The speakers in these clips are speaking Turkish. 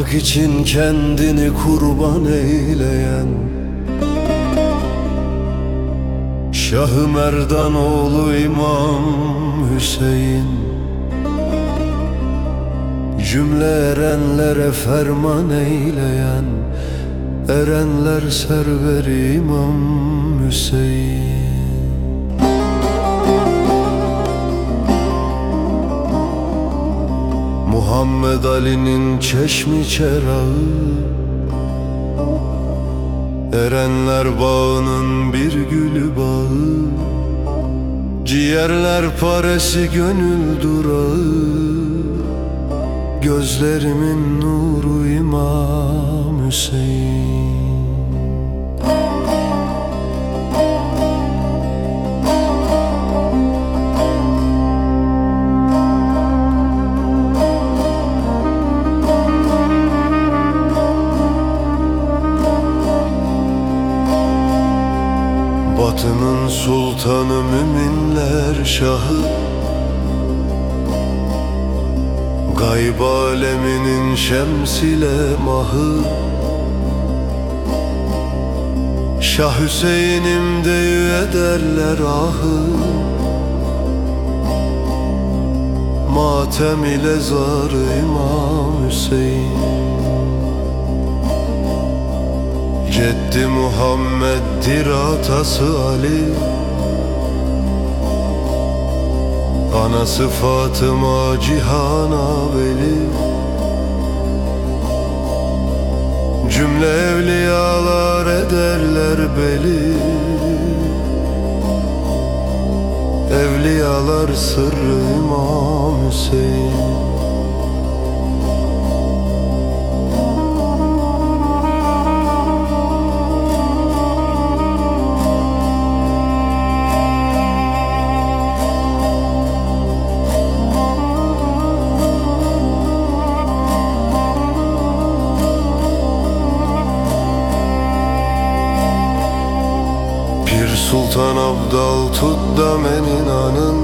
Hak için kendini kurban eyleyen. Şah-ı Merdan oğlu İmam Hüseyin. Cümle erenlere ferman eyleyen. Erenler serveri İmam Hüseyin Muhammed Ali'nin çeşmi çerağı. Erenler bağının bir gülü bağı. Ciğerler paresi gönül durağı. Gözlerimin nuru İmam Hüseyin Batının sultanı müminler şahı. Gayb aleminin şemsile mahı. Şah Hüseyin'im deyü ederler ahı. Matem ile zar İmam Hüseyin Ceddi Muhammed'dir atası Ali. Anası Fatıma Cihana Veli Cümle evliyalar ederler beli. Evliyalar sırrı İmam Hüseyin Sultan Abdal tut da meninanın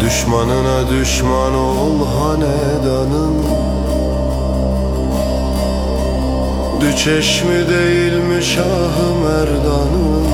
Düşmanına düşman ol hanedanın. Düçeş mi değil mi Şah-ı Merdan'ın